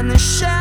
and the shadow